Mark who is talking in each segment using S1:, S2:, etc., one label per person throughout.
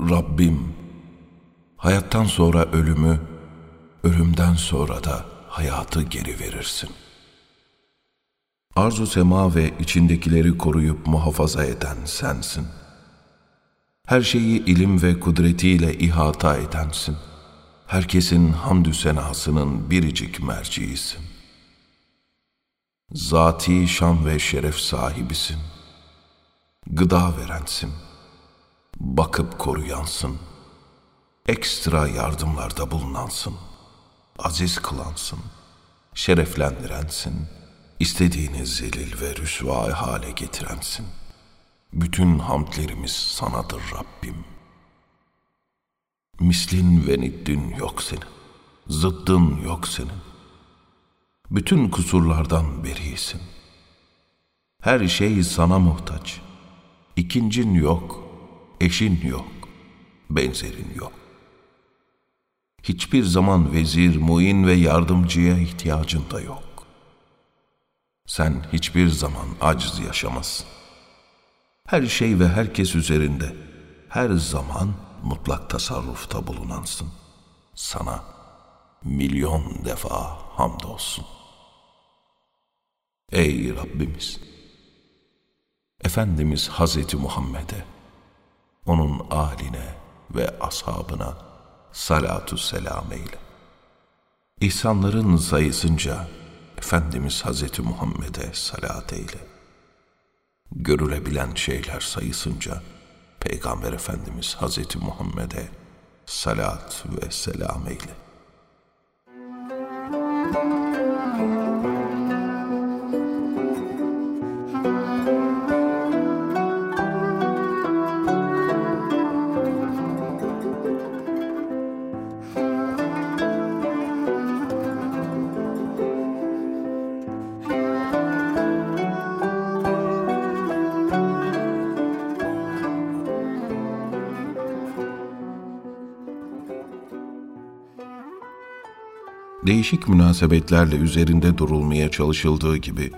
S1: Rabbim, hayattan sonra ölümü, ölümden sonra da hayatı geri verirsin. Arzu sema ve içindekileri koruyup muhafaza eden sensin. Her şeyi ilim ve kudretiyle ihata edensin. Herkesin hamdü senasının biricik merciisin. Zati şan ve şeref sahibisin. Gıda verensin. Bakıp koruyansın. Ekstra yardımlarda bulunansın. Aziz kılansın. Şereflendirensin. İstediğini zelil ve rüsva hale getirensin. Bütün hamdlerimiz sanadır Rabbim. Mislin ve niddin yok senin. Zıddın yok senin. Bütün kusurlardan berisin. Her şey sana muhtaç. İkincin yok, eşin yok, benzerin yok. Hiçbir zaman vezir, muin ve yardımcıya ihtiyacın da yok. Sen hiçbir zaman aciz yaşamazsın. Her şey ve herkes üzerinde her zaman mutlak tasarrufta bulunansın. Sana milyon defa hamdolsun. Ey Rabbimiz! Efendimiz Hazreti Muhammed'e, onun aline ve ashabına salatu selam eyle. İhsanların sayısınca Efendimiz Hazreti Muhammed'e salat eyle. Görülebilen şeyler sayısınca Peygamber Efendimiz Hazreti Muhammed'e salat ve selam eyle. Değişik münasebetlerle üzerinde durulmaya çalışıldığı gibi,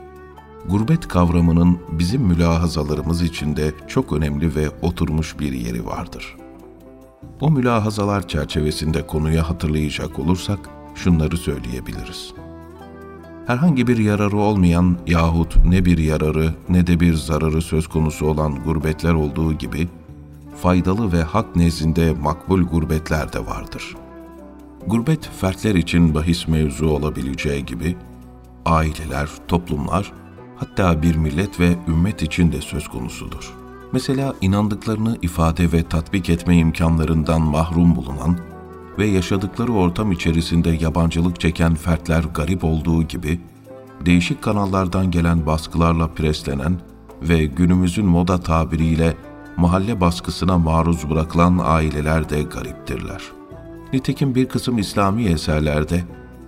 S1: gurbet kavramının bizim mülahazalarımız içinde çok önemli ve oturmuş bir yeri vardır. O mülahazalar çerçevesinde konuya hatırlayacak olursak şunları söyleyebiliriz. Herhangi bir yararı olmayan yahut ne bir yararı ne de bir zararı söz konusu olan gurbetler olduğu gibi, faydalı ve hak nezdinde makbul gurbetler de vardır.'' Gurbet fertler için bahis mevzu olabileceği gibi aileler, toplumlar, hatta bir millet ve ümmet için de söz konusudur. Mesela inandıklarını ifade ve tatbik etme imkanlarından mahrum bulunan ve yaşadıkları ortam içerisinde yabancılık çeken fertler garip olduğu gibi, değişik kanallardan gelen baskılarla preslenen ve günümüzün moda tabiriyle mahalle baskısına maruz bırakılan aileler de gariptirler.'' Nitekim bir kısım İslami eserlerde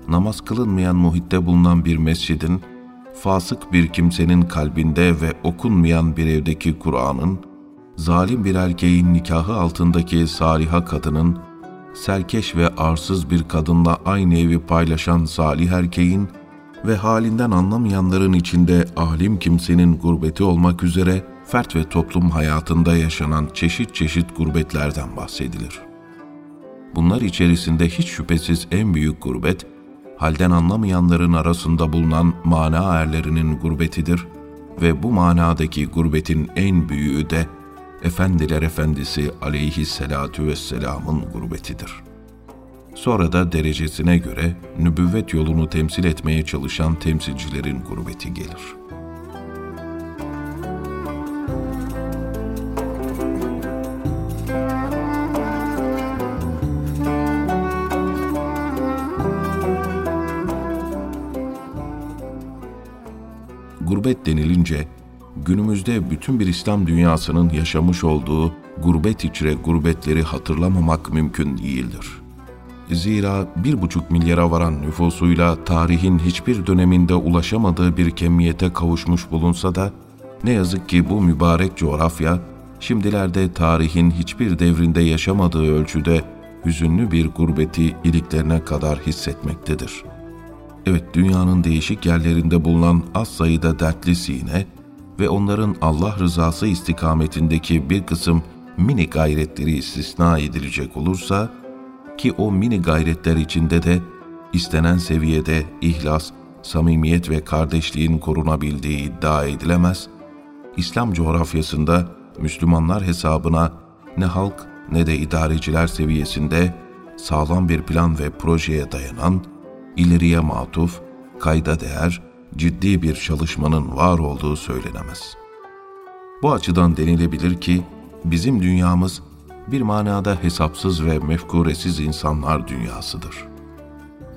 S1: namaz kılınmayan muhitte bulunan bir mescidin, fasık bir kimsenin kalbinde ve okunmayan bir evdeki Kur'an'ın, zalim bir erkeğin nikahı altındaki saliha kadının, serkeş ve arsız bir kadınla aynı evi paylaşan salih erkeğin ve halinden anlamayanların içinde alim kimsenin gurbeti olmak üzere fert ve toplum hayatında yaşanan çeşit çeşit gurbetlerden bahsedilir.'' Bunlar içerisinde hiç şüphesiz en büyük gurbet, halden anlamayanların arasında bulunan mana erlerinin gurbetidir ve bu manadaki gurbetin en büyüğü de Efendiler Efendisi aleyhisselatu vesselamın gurbetidir. Sonra da derecesine göre nübüvvet yolunu temsil etmeye çalışan temsilcilerin gurbeti gelir.'' Gurbet denilince günümüzde bütün bir İslam dünyasının yaşamış olduğu gurbet içre gurbetleri hatırlamamak mümkün değildir. Zira bir buçuk milyara varan nüfusuyla tarihin hiçbir döneminde ulaşamadığı bir kemiyete kavuşmuş bulunsa da, ne yazık ki bu mübarek coğrafya, şimdilerde tarihin hiçbir devrinde yaşamadığı ölçüde hüzünlü bir gurbeti iliklerine kadar hissetmektedir.'' Evet dünyanın değişik yerlerinde bulunan az sayıda dertli sine ve onların Allah rızası istikametindeki bir kısım mini gayretleri istisna edilecek olursa ki o mini gayretler içinde de istenen seviyede ihlas, samimiyet ve kardeşliğin korunabildiği iddia edilemez, İslam coğrafyasında Müslümanlar hesabına ne halk ne de idareciler seviyesinde sağlam bir plan ve projeye dayanan, ileriye matuf, kayda değer, ciddi bir çalışmanın var olduğu söylenemez. Bu açıdan denilebilir ki bizim dünyamız bir manada hesapsız ve mefkuresiz insanlar dünyasıdır.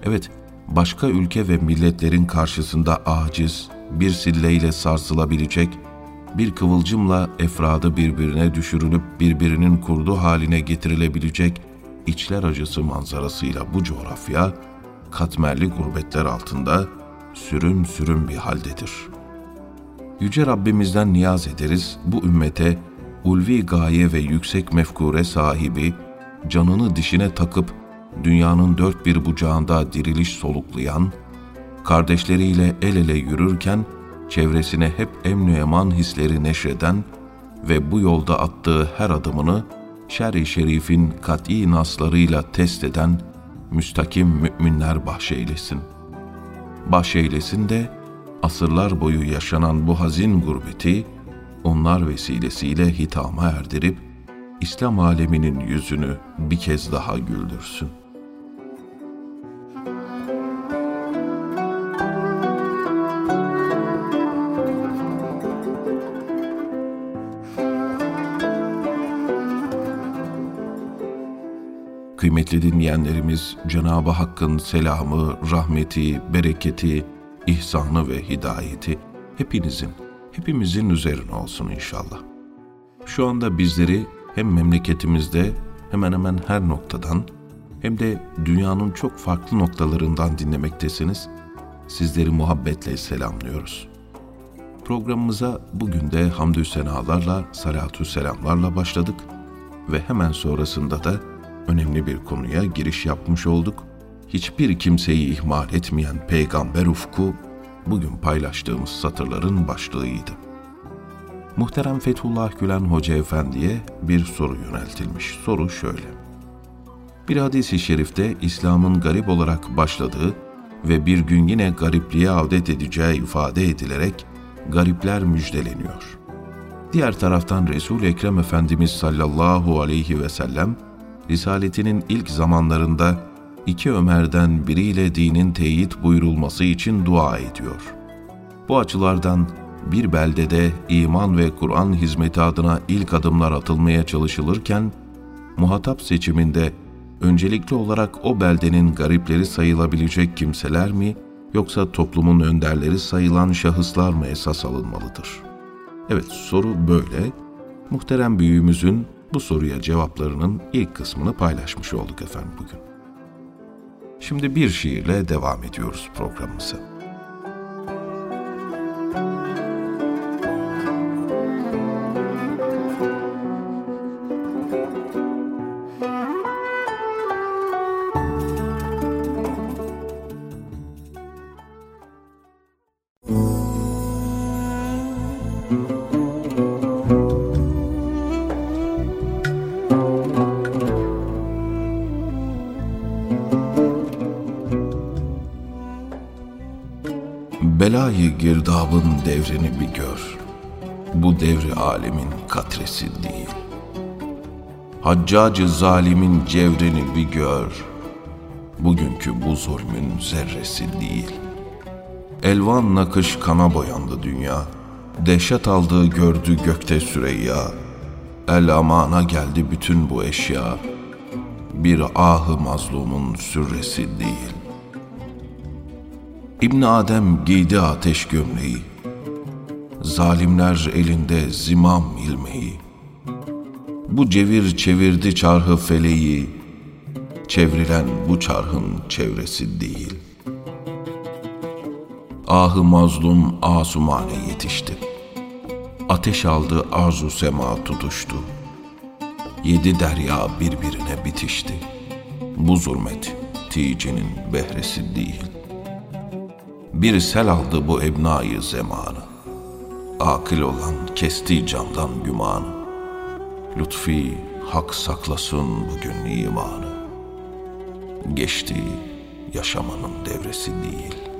S1: Evet, başka ülke ve milletlerin karşısında aciz, bir silleyle sarsılabilecek, bir kıvılcımla efradı birbirine düşürülüp birbirinin kurdu haline getirilebilecek içler acısı manzarasıyla bu coğrafya, katmerli gurbetler altında sürüm sürüm bir haldedir. Yüce Rabbimizden niyaz ederiz bu ümmete ulvi gaye ve yüksek mefkure sahibi, canını dişine takıp dünyanın dört bir bucağında diriliş soluklayan, kardeşleriyle el ele yürürken çevresine hep emn eman hisleri neşreden ve bu yolda attığı her adımını şer-i şerifin kat'i naslarıyla test eden müstakim müminler bahşeylesin. Bahşeylesin de asırlar boyu yaşanan bu hazin gurbeti onlar vesilesiyle hitama erdirip İslam aleminin yüzünü bir kez daha güldürsün. Kıymetli dinleyenlerimiz, Cenab-ı Hakk'ın selamı, rahmeti, bereketi, ihsanı ve hidayeti hepinizin, hepimizin üzerine olsun inşallah. Şu anda bizleri hem memleketimizde hemen hemen her noktadan hem de dünyanın çok farklı noktalarından dinlemektesiniz. Sizleri muhabbetle selamlıyoruz. Programımıza bugün de hamdü senalarla, salatü selamlarla başladık ve hemen sonrasında da önemli bir konuya giriş yapmış olduk. Hiçbir kimseyi ihmal etmeyen peygamber ufku bugün paylaştığımız satırların başlığıydı. Muhterem Fethullah Gülen Hoca Efendi'ye bir soru yöneltilmiş. Soru şöyle. Bir hadis-i şerifte İslam'ın garip olarak başladığı ve bir gün yine garipliğe avdet edeceği ifade edilerek garipler müjdeleniyor. Diğer taraftan Resul Ekrem Efendimiz sallallahu aleyhi ve sellem risaletinin ilk zamanlarında iki Ömer'den biriyle dinin teyit buyurulması için dua ediyor. Bu açılardan bir beldede iman ve Kur'an hizmeti adına ilk adımlar atılmaya çalışılırken, muhatap seçiminde öncelikli olarak o beldenin garipleri sayılabilecek kimseler mi, yoksa toplumun önderleri sayılan şahıslar mı esas alınmalıdır? Evet, soru böyle. Muhterem büyüğümüzün bu soruya cevaplarının ilk kısmını paylaşmış olduk efendim bugün. Şimdi bir şiirle devam ediyoruz programımıza. Belayı girdabın devrini bir gör. Bu devri alemin katresi değil. Haccacı zalimin cevrini bir gör. Bugünkü bu zulmün zerresi değil. Elvan nakış kana boyandı dünya. Dehşet aldığı gördü gökte Süreyya. El amana geldi bütün bu eşya. Bir ahı mazlumun sürresi değil. İbn Adem giydi ateş gömleği. Zalimler elinde zimam ilmeği. Bu cevir çevirdi çarhı feleği. Çevrilen bu çarhın çevresi değil. Ahı mazlum asumane yetişti. Ateş aldı arzu sema tutuştu. Yedi derya birbirine bitişti. Bu zulmet ticinin behresi değil bir sel aldı bu ebnayı zemanı. Akıl olan kesti candan gümanı. Lütfi hak saklasın bugün imanı. Geçti yaşamanın devresi değil.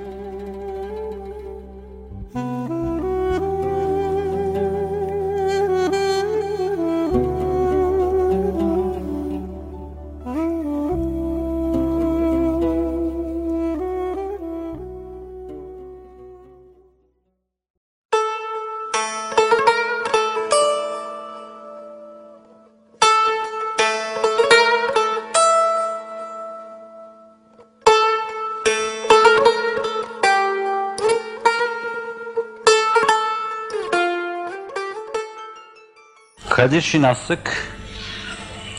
S2: Kadir şinaslık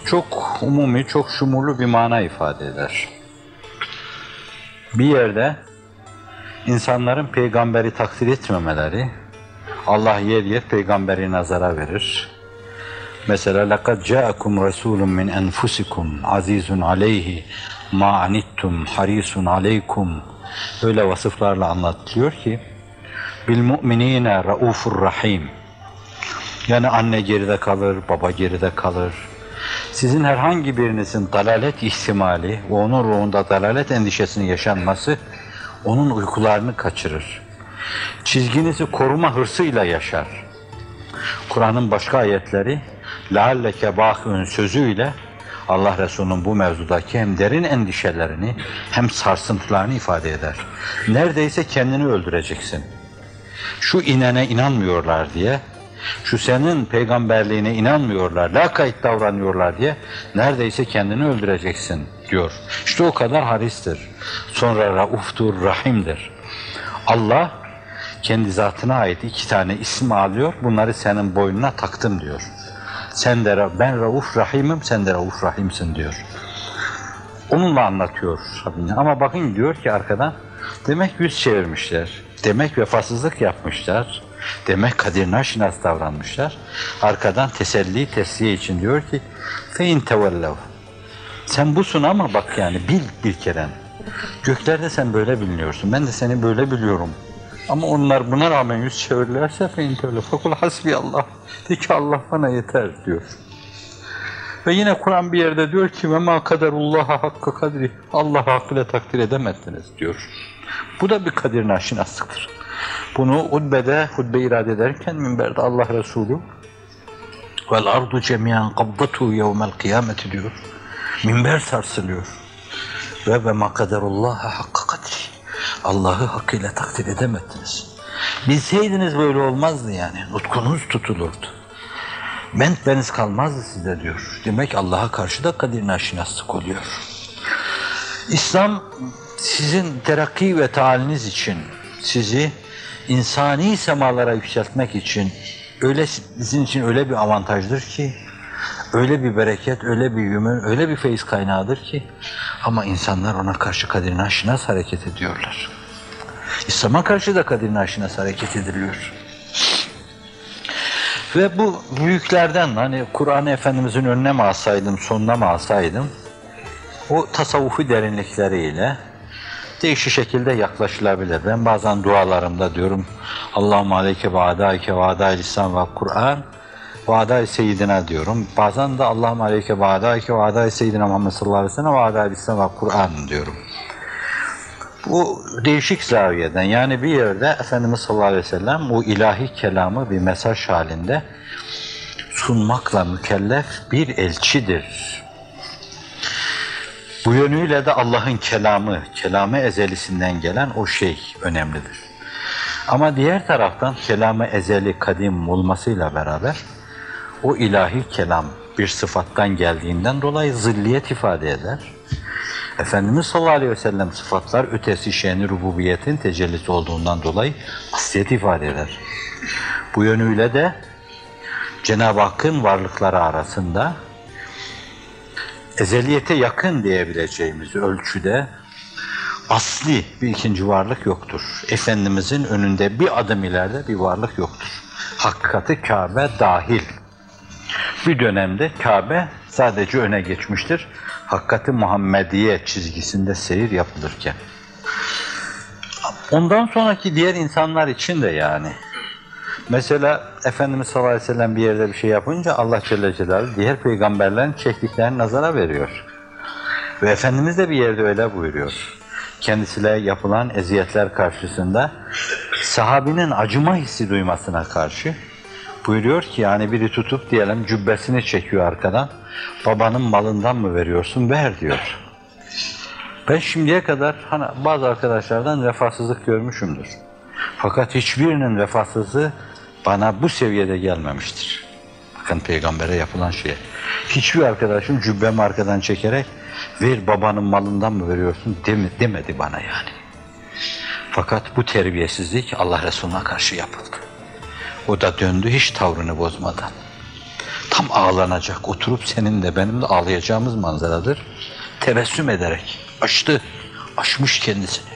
S2: çok umumi, çok şumurlu bir mana ifade eder. Bir yerde insanların peygamberi takdir etmemeleri, Allah yer yer peygamberi nazara verir. Mesela لَقَدْ جَاءَكُمْ رَسُولٌ مِّنْ أَنْفُسِكُمْ عَز۪يزٌ عَلَيْهِ مَا عَنِتْتُمْ حَر۪يسٌ عَلَيْكُمْ Öyle vasıflarla anlatılıyor ki بِالْمُؤْمِن۪ينَ رَؤُوفُ rahim yani anne geride kalır, baba geride kalır. Sizin herhangi birinizin dalalet ihtimali ve onun ruhunda dalalet endişesinin yaşanması onun uykularını kaçırır. Çizginizi koruma hırsıyla yaşar. Kur'an'ın başka ayetleri لَعَلَّكَ بَاخِعٌ sözüyle Allah Resulü'nün bu mevzudaki hem derin endişelerini hem sarsıntılarını ifade eder. Neredeyse kendini öldüreceksin. Şu inene inanmıyorlar diye şu senin peygamberliğine inanmıyorlar, lakayt davranıyorlar diye neredeyse kendini öldüreceksin diyor. İşte o kadar haristir. Sonra rauftur, rahimdir. Allah kendi zatına ait iki tane isim alıyor, bunları senin boynuna taktım diyor. Sen de ben rauf rahimim, sen de rauf rahimsin diyor. Onunla anlatıyor Ama bakın diyor ki arkadan, demek yüz çevirmişler, demek vefasızlık yapmışlar, Demek Kadir Naşinas davranmışlar. Arkadan teselli, tesliye için diyor ki fein tevellev. Sen busun ama bak yani bil bir kere. Göklerde sen böyle biliniyorsun. Ben de seni böyle biliyorum. Ama onlar buna rağmen yüz çevirirlerse fein tevellev. Fakul hasbi Allah. De ki Allah bana yeter diyor. Ve yine Kur'an bir yerde diyor ki ve ma kaderullaha hakka kadri. Allah hakkıyla takdir edemezsiniz diyor. Bu da bir kadir naşinaslıktır. Bunu hutbede, hutbe irade ederken minberde Allah Resulü vel ardu cemiyan kabdatu yevmel kıyameti diyor. Minber sarsılıyor. Ve ve ma kaderullaha hakka kadri. Allah'ı hakkıyla takdir edemediniz. Bilseydiniz böyle olmazdı yani. Nutkunuz tutulurdu. Bent beniz kalmazdı size diyor. Demek Allah'a karşı da kadir naşinaslık oluyor. İslam sizin terakki ve taaliniz için sizi insani semalara yükseltmek için öyle sizin için öyle bir avantajdır ki öyle bir bereket, öyle bir yümün, öyle bir feyiz kaynağıdır ki ama insanlar ona karşı kadir naşinas hareket ediyorlar. İslam'a karşı da kadir naşinas hareket ediliyor. Ve bu büyüklerden hani Kur'an-ı Efendimizin önüne mi alsaydım, sonuna mı alsaydım o tasavvufi derinlikleriyle değişik şekilde yaklaşılabilir. Ben bazen dualarımda diyorum Allahümme aleyke ve adaike ve adayl İslam ve Kur'an ve adayl seyyidina diyorum. Bazen de Allahümme aleyke ve adaike ve adayl seyyidina Muhammed sallallahu aleyhi ve sellem ve adayl İslam ve Kur'an diyorum. Bu değişik zaviyeden yani bir yerde Efendimiz sallallahu aleyhi ve sellem bu ilahi kelamı bir mesaj halinde sunmakla mükellef bir elçidir. Bu yönüyle de Allah'ın kelamı, kelamı ezelisinden gelen o şey önemlidir. Ama diğer taraftan kelamı ezeli kadim olmasıyla beraber o ilahi kelam bir sıfattan geldiğinden dolayı zilliyet ifade eder. Efendimiz sallallahu aleyhi ve sellem sıfatlar ötesi şeni rububiyetin tecellisi olduğundan dolayı asliyet ifade eder. Bu yönüyle de Cenab-ı Hakk'ın varlıkları arasında ezeliyete yakın diyebileceğimiz ölçüde asli bir ikinci varlık yoktur. Efendimizin önünde bir adım ileride bir varlık yoktur. Hakikati Kabe dahil. Bir dönemde Kabe sadece öne geçmiştir. Hakikati Muhammediye çizgisinde seyir yapılırken. Ondan sonraki diğer insanlar için de yani Mesela Efendimiz sallallahu aleyhi ve sellem bir yerde bir şey yapınca Allah Celle Celaluhu diğer peygamberlerin çektiklerini nazara veriyor. Ve Efendimiz de bir yerde öyle buyuruyor. Kendisine yapılan eziyetler karşısında sahabinin acıma hissi duymasına karşı buyuruyor ki yani biri tutup diyelim cübbesini çekiyor arkadan babanın malından mı veriyorsun ver diyor. Ben şimdiye kadar hani bazı arkadaşlardan vefasızlık görmüşümdür. Fakat hiçbirinin vefasızlığı bana bu seviyede gelmemiştir. Bakın peygambere yapılan şeye. Hiçbir arkadaşım cübbemi arkadan çekerek ver babanın malından mı veriyorsun demedi bana yani. Fakat bu terbiyesizlik Allah Resulü'ne karşı yapıldı. O da döndü hiç tavrını bozmadan. Tam ağlanacak, oturup senin de benim de ağlayacağımız manzaradır. Tebessüm ederek açtı, aşmış kendisini.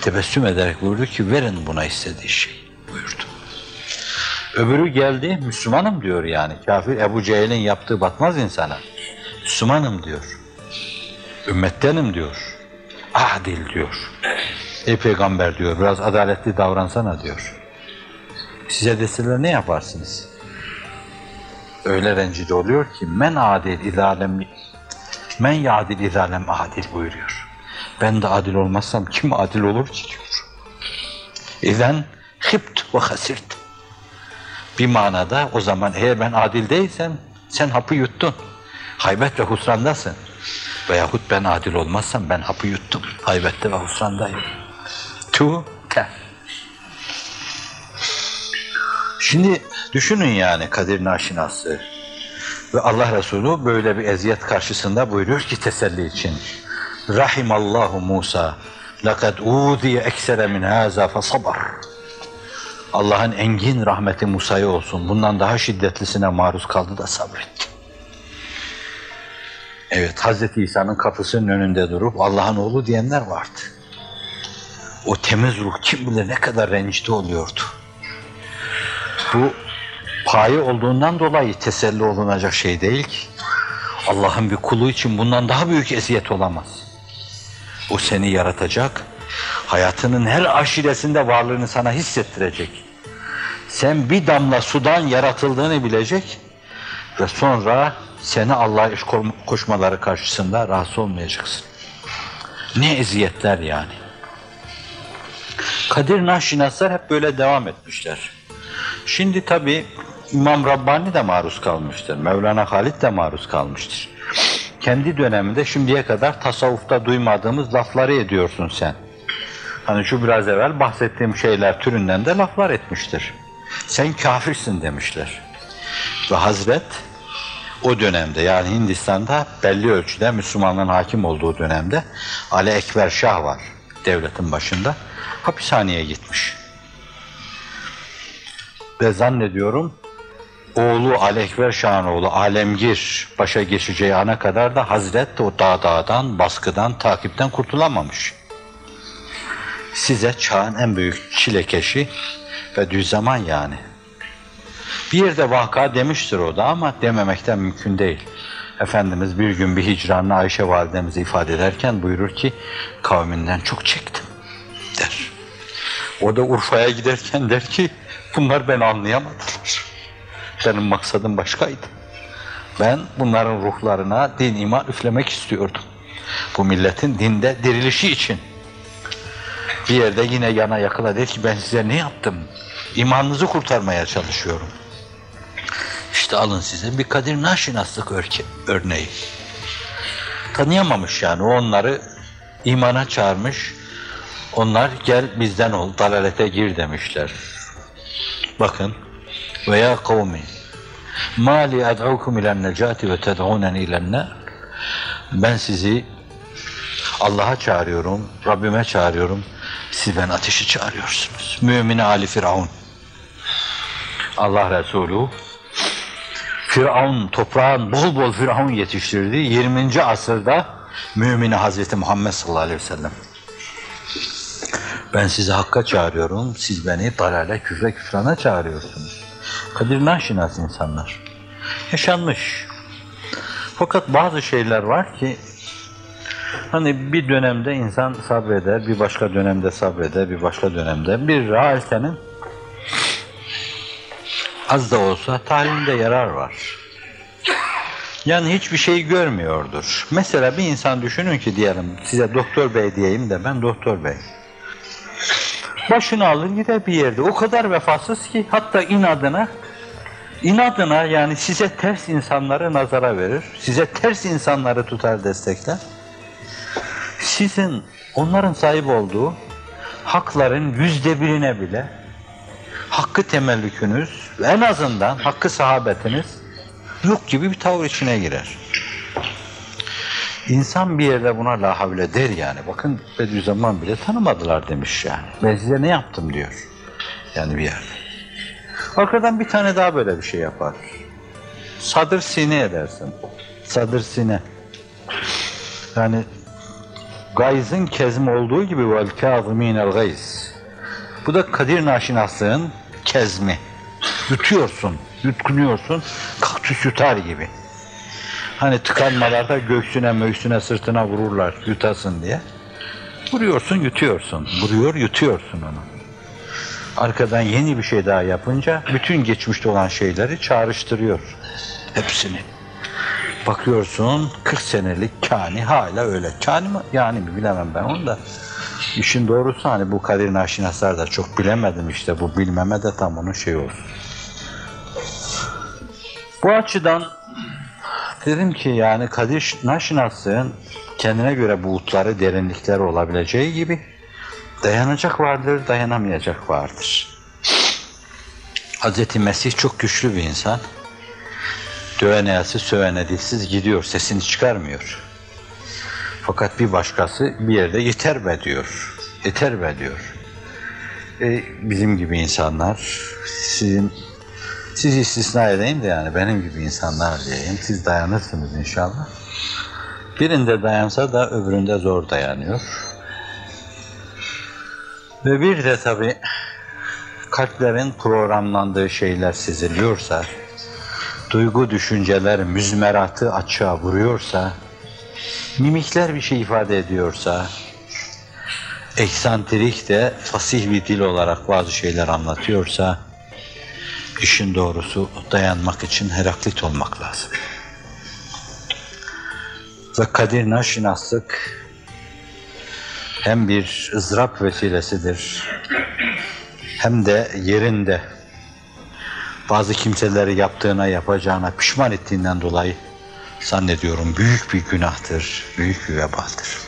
S2: Tebessüm ederek buyurdu ki verin buna istediği şey buyurdu. Öbürü geldi, Müslümanım diyor yani. Kafir Ebu Cehil'in yaptığı batmaz insana. Müslümanım diyor. Ümmettenim diyor. Adil diyor. Ey peygamber diyor, biraz adaletli davransana diyor. Size deseler ne yaparsınız? Öyle rencide oluyor ki men adil izalem men yadil izalem adil buyuruyor. Ben de adil olmazsam kim adil olur diyor. İzen hipt ve hasirt. Bir manada o zaman eğer ben adil değilsem sen hapı yuttun. Haybet ve husrandasın. Veyahut ben adil olmazsam ben hapı yuttum. Haybette ve husrandayım. Tu te. Şimdi düşünün yani Kadir Naşinası. Ve Allah Resulü böyle bir eziyet karşısında buyuruyor ki teselli için. Rahimallahu Musa. Lekad uziye eksere min haza fesabar. Allah'ın engin rahmeti Musa'ya olsun. Bundan daha şiddetlisine maruz kaldı da sabretti. Evet, Hazreti İsa'nın kapısının önünde durup Allah'ın oğlu diyenler vardı. O temiz ruh kim bilir ne kadar rencide oluyordu. Bu payı olduğundan dolayı teselli olunacak şey değil ki. Allah'ın bir kulu için bundan daha büyük eziyet olamaz. O seni yaratacak, hayatının her aşiresinde varlığını sana hissettirecek. Sen bir damla sudan yaratıldığını bilecek ve sonra seni Allah'a iş koşmaları karşısında rahatsız olmayacaksın. Ne eziyetler yani. Kadir Naşinaslar hep böyle devam etmişler. Şimdi tabi İmam Rabbani de maruz kalmıştır. Mevlana Halid de maruz kalmıştır. Kendi döneminde şimdiye kadar tasavvufta duymadığımız lafları ediyorsun sen. Hani şu biraz evvel bahsettiğim şeyler türünden de laflar etmiştir. Sen kafirsin demişler. Ve Hazret o dönemde yani Hindistan'da belli ölçüde Müslümanların hakim olduğu dönemde Ali Ekber Şah var devletin başında. Hapishaneye gitmiş. Ve zannediyorum oğlu Ali Ekber Şah'ın oğlu Alemgir başa geçeceği ana kadar da Hazret de o dağ dağdan, baskıdan, takipten kurtulamamış. Size çağın en büyük çilekeşi ve düz zaman yani. Bir yerde vaka demiştir o da ama dememekten mümkün değil. Efendimiz bir gün bir hicranla Ayşe validemizi ifade ederken buyurur ki kavminden çok çektim der. O da Urfa'ya giderken der ki bunlar beni anlayamadılar. Benim maksadım başkaydı. Ben bunların ruhlarına din iman üflemek istiyordum. Bu milletin dinde dirilişi için. Bir yerde yine yana yakıla der ki ben size ne yaptım? İmanınızı kurtarmaya çalışıyorum. İşte alın size bir Kadir Naşinaslık örneği. Tanıyamamış yani o onları imana çağırmış. Onlar gel bizden ol, dalalete gir demişler. Bakın veya kavmi ma li ad'ukum ilen necati ve ted'unen ilen nar ben sizi Allah'a çağırıyorum, Rabbime çağırıyorum. Siz ben ateşi çağırıyorsunuz. Mümine Ali Firavun. Allah Resulü Firavun, toprağın bol bol Firavun yetiştirdi. 20. asırda mümini Hazreti Muhammed sallallahu aleyhi ve sellem. Ben sizi hakka çağırıyorum, siz beni dalale, küfre, küfrana çağırıyorsunuz. Kadir naşinas insanlar. Yaşanmış. Fakat bazı şeyler var ki hani bir dönemde insan sabreder, bir başka dönemde sabreder, bir başka dönemde. Bir realitenin az da olsa tahlilinde yarar var. Yani hiçbir şey görmüyordur. Mesela bir insan düşünün ki diyelim size doktor bey diyeyim de ben doktor bey. Başını alır gider bir yerde. O kadar vefasız ki hatta inadına inadına yani size ters insanları nazara verir. Size ters insanları tutar destekler. Sizin onların sahip olduğu hakların yüzde birine bile hakkı temellükünüz en azından hakkı sahabetiniz yok gibi bir tavır içine girer. İnsan bir yerde buna la havle der yani. Bakın Bediüzzaman bile tanımadılar demiş yani. Ben size ne yaptım diyor. Yani bir yerde. Arkadan bir tane daha böyle bir şey yapar. Sadır sine edersin. Sadır sine. Yani gayzın kezm olduğu gibi vel kâzimînel gayz. Bu da kadir naşinaslığın kezmi. Yutuyorsun, yutkunuyorsun, kaktüs yutar gibi. Hani tıkanmalarda göğsüne, möğsüne, sırtına vururlar yutasın diye. Vuruyorsun, yutuyorsun. Vuruyor, yutuyorsun onu. Arkadan yeni bir şey daha yapınca bütün geçmişte olan şeyleri çağrıştırıyor. Hepsini. Bakıyorsun 40 senelik kani hala öyle. Kani mi? Yani mi bilemem ben onu da. İşin doğrusu hani bu kadir naşinaslar da çok bilemedim işte bu bilmeme de tam onun şey olsun. Bu açıdan dedim ki yani kadir naşinaslığın kendine göre buğutları, derinlikleri olabileceği gibi dayanacak vardır, dayanamayacak vardır. Hz. Mesih çok güçlü bir insan. Dövene yası sövene dilsiz gidiyor, sesini çıkarmıyor. Fakat bir başkası bir yerde yeter be diyor. Yeter be diyor. E, bizim gibi insanlar, sizin sizi istisna edeyim de yani benim gibi insanlar diyeyim. Siz dayanırsınız inşallah. Birinde dayansa da öbüründe zor dayanıyor. Ve bir de tabii kalplerin programlandığı şeyler seziliyorsa, duygu düşünceler müzmeratı açığa vuruyorsa, mimikler bir şey ifade ediyorsa, eksantrik de fasih bir dil olarak bazı şeyler anlatıyorsa, işin doğrusu dayanmak için Heraklit olmak lazım. Ve kadir naşinaslık hem bir ızdırap vesilesidir, hem de yerinde bazı kimseleri yaptığına, yapacağına pişman ettiğinden dolayı zannediyorum büyük bir günahtır, büyük bir vebaldir.